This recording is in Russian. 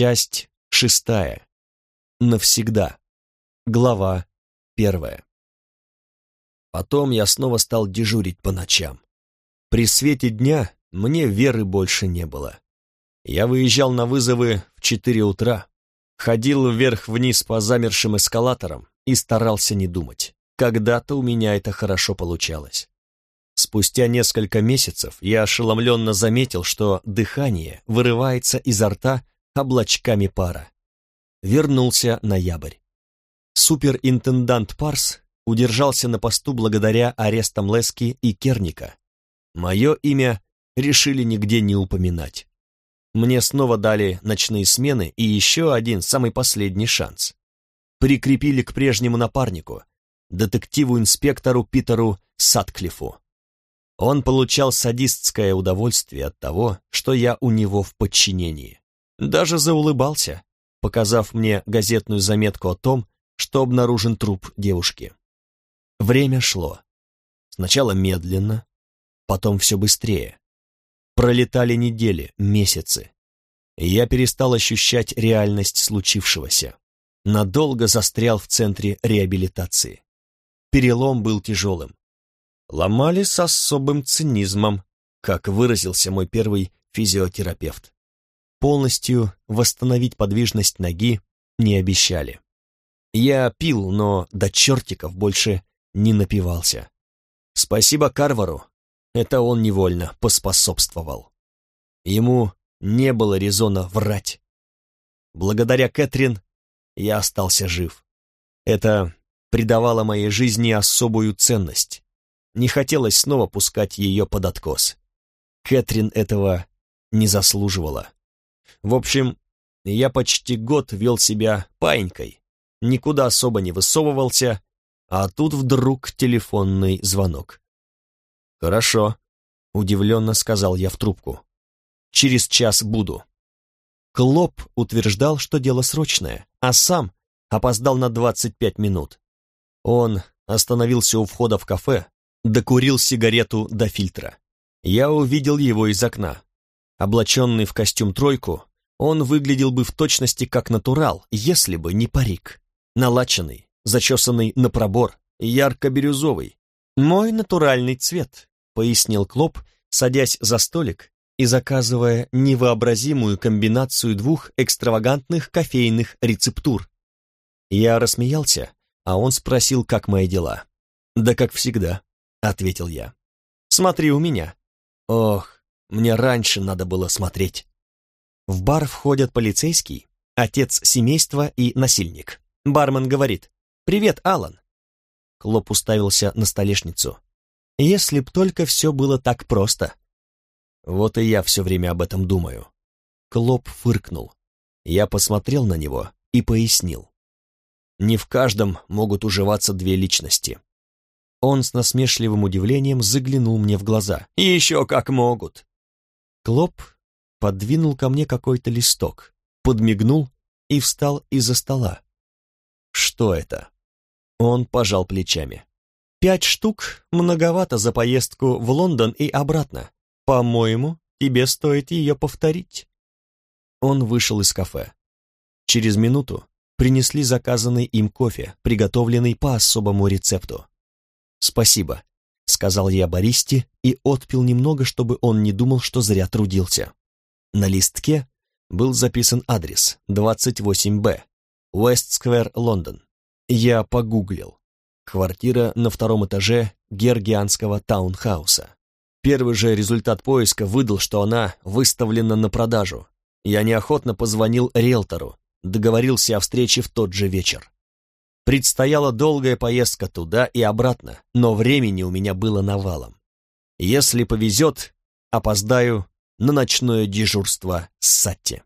Часть шестая. Навсегда. Глава первая. Потом я снова стал дежурить по ночам. При свете дня мне веры больше не было. Я выезжал на вызовы в четыре утра, ходил вверх-вниз по замершим эскалаторам и старался не думать. Когда-то у меня это хорошо получалось. Спустя несколько месяцев я ошеломленно заметил, что дыхание вырывается изо рта облачками пара. Вернулся ноябрь. Суперинтендант Парс удержался на посту благодаря арестам Лески и Керника. Мое имя решили нигде не упоминать. Мне снова дали ночные смены и еще один, самый последний шанс. Прикрепили к прежнему напарнику, детективу-инспектору Питеру Сатклифу. Он получал садистское удовольствие от того, что я у него в подчинении. Даже заулыбался, показав мне газетную заметку о том, что обнаружен труп девушки. Время шло. Сначала медленно, потом все быстрее. Пролетали недели, месяцы. я перестал ощущать реальность случившегося. Надолго застрял в центре реабилитации. Перелом был тяжелым. Ломали с особым цинизмом, как выразился мой первый физиотерапевт. Полностью восстановить подвижность ноги не обещали. Я пил, но до чертиков больше не напивался. Спасибо Карвару, это он невольно поспособствовал. Ему не было резона врать. Благодаря Кэтрин я остался жив. Это придавало моей жизни особую ценность. Не хотелось снова пускать ее под откос. Кэтрин этого не заслуживала. В общем, я почти год вел себя паинькой, никуда особо не высовывался, а тут вдруг телефонный звонок. «Хорошо», — удивленно сказал я в трубку. «Через час буду». Клоп утверждал, что дело срочное, а сам опоздал на 25 минут. Он остановился у входа в кафе, докурил сигарету до фильтра. Я увидел его из окна. Облаченный в костюм тройку, он выглядел бы в точности как натурал, если бы не парик. Налаченный, зачесанный на пробор, ярко-бирюзовый. «Мой натуральный цвет», пояснил Клоп, садясь за столик и заказывая невообразимую комбинацию двух экстравагантных кофейных рецептур. Я рассмеялся, а он спросил, как мои дела. «Да как всегда», — ответил я. «Смотри у меня». «Ох, мне раньше надо было смотреть». В бар входят полицейский, отец семейства и насильник. Бармен говорит «Привет, Алан». Клоп уставился на столешницу. Если б только все было так просто. Вот и я все время об этом думаю. Клоп фыркнул. Я посмотрел на него и пояснил. Не в каждом могут уживаться две личности. Он с насмешливым удивлением заглянул мне в глаза. «Еще как могут!» Клоп подвинул ко мне какой-то листок, подмигнул и встал из-за стола. «Что это?» Он пожал плечами. Пять штук многовато за поездку в Лондон и обратно. По-моему, тебе стоит ее повторить. Он вышел из кафе. Через минуту принесли заказанный им кофе, приготовленный по особому рецепту. «Спасибо», — сказал я Бористе и отпил немного, чтобы он не думал, что зря трудился. На листке был записан адрес 28Б, Уэст-сквер, Лондон. Я погуглил. Квартира на втором этаже Гергианского таунхауса. Первый же результат поиска выдал, что она выставлена на продажу. Я неохотно позвонил риэлтору, договорился о встрече в тот же вечер. Предстояла долгая поездка туда и обратно, но времени у меня было навалом. Если повезет, опоздаю на ночное дежурство с Сатти.